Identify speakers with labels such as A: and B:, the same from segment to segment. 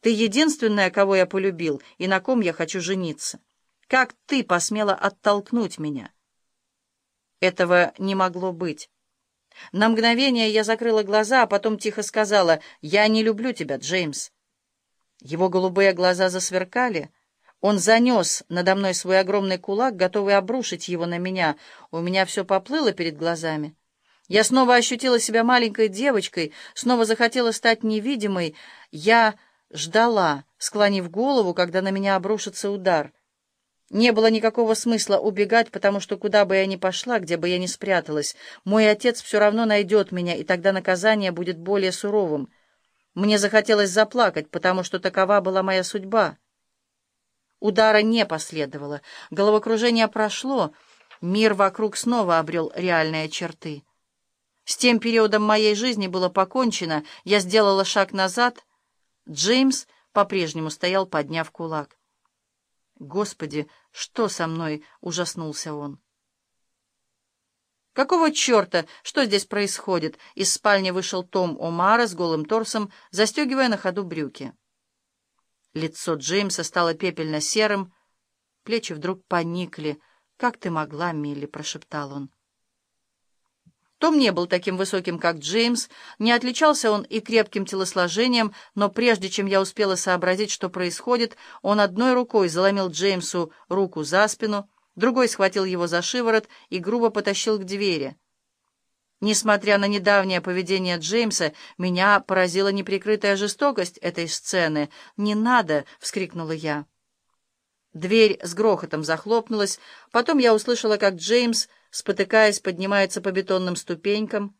A: Ты единственная, кого я полюбил и на ком я хочу жениться. Как ты посмела оттолкнуть меня?» Этого не могло быть. На мгновение я закрыла глаза, а потом тихо сказала, «Я не люблю тебя, Джеймс». Его голубые глаза засверкали. Он занес надо мной свой огромный кулак, готовый обрушить его на меня. У меня все поплыло перед глазами. Я снова ощутила себя маленькой девочкой, снова захотела стать невидимой. Я ждала, склонив голову, когда на меня обрушится удар — не было никакого смысла убегать, потому что куда бы я ни пошла, где бы я ни спряталась, мой отец все равно найдет меня, и тогда наказание будет более суровым. Мне захотелось заплакать, потому что такова была моя судьба. Удара не последовало, головокружение прошло, мир вокруг снова обрел реальные черты. С тем периодом моей жизни было покончено, я сделала шаг назад. Джеймс по-прежнему стоял, подняв кулак. Господи, что со мной? — ужаснулся он. «Какого черта? Что здесь происходит?» Из спальни вышел Том О'Мара с голым торсом, застегивая на ходу брюки. Лицо Джеймса стало пепельно-серым, плечи вдруг поникли. «Как ты могла, Милли?» — прошептал он. Том не был таким высоким, как Джеймс, не отличался он и крепким телосложением, но прежде чем я успела сообразить, что происходит, он одной рукой заломил Джеймсу руку за спину, другой схватил его за шиворот и грубо потащил к двери. Несмотря на недавнее поведение Джеймса, меня поразила неприкрытая жестокость этой сцены. «Не надо!» — вскрикнула я. Дверь с грохотом захлопнулась, потом я услышала, как Джеймс спотыкаясь, поднимается по бетонным ступенькам.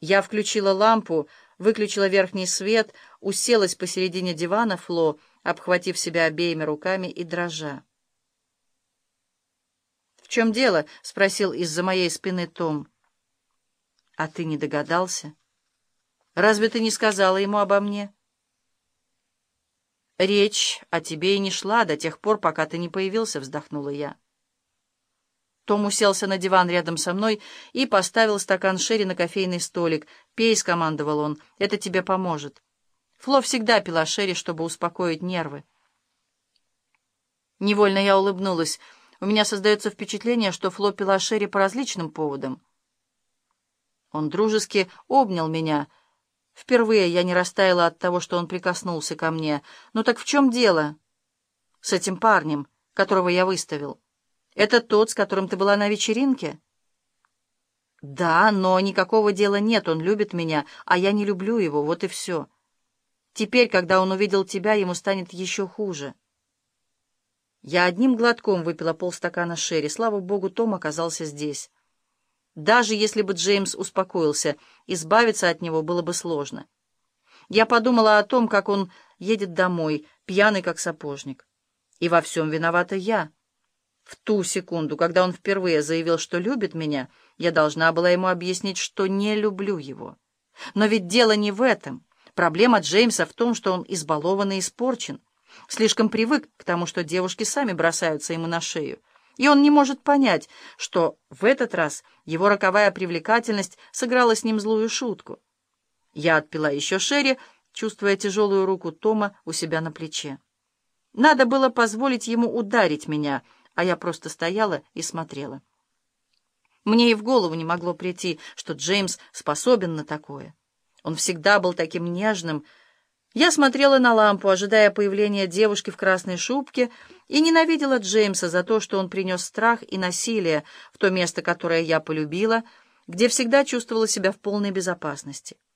A: Я включила лампу, выключила верхний свет, уселась посередине дивана Фло, обхватив себя обеими руками и дрожа. «В чем дело?» — спросил из-за моей спины Том. «А ты не догадался? Разве ты не сказала ему обо мне?» «Речь о тебе и не шла до тех пор, пока ты не появился», — вздохнула я. Том уселся на диван рядом со мной и поставил стакан Шерри на кофейный столик. «Пей», — скомандовал он, — «это тебе поможет». Фло всегда пила Шерри, чтобы успокоить нервы. Невольно я улыбнулась. У меня создается впечатление, что Фло пила Шерри по различным поводам. Он дружески обнял меня. Впервые я не растаяла от того, что он прикоснулся ко мне. «Ну так в чем дело?» «С этим парнем, которого я выставил». «Это тот, с которым ты была на вечеринке?» «Да, но никакого дела нет, он любит меня, а я не люблю его, вот и все. Теперь, когда он увидел тебя, ему станет еще хуже». Я одним глотком выпила полстакана Шерри. Слава богу, Том оказался здесь. Даже если бы Джеймс успокоился, избавиться от него было бы сложно. Я подумала о том, как он едет домой, пьяный как сапожник. И во всем виновата я. В ту секунду, когда он впервые заявил, что любит меня, я должна была ему объяснить, что не люблю его. Но ведь дело не в этом. Проблема Джеймса в том, что он избалован и испорчен. Слишком привык к тому, что девушки сами бросаются ему на шею. И он не может понять, что в этот раз его роковая привлекательность сыграла с ним злую шутку. Я отпила еще Шерри, чувствуя тяжелую руку Тома у себя на плече. Надо было позволить ему ударить меня — а я просто стояла и смотрела. Мне и в голову не могло прийти, что Джеймс способен на такое. Он всегда был таким нежным. Я смотрела на лампу, ожидая появления девушки в красной шубке, и ненавидела Джеймса за то, что он принес страх и насилие в то место, которое я полюбила, где всегда чувствовала себя в полной безопасности.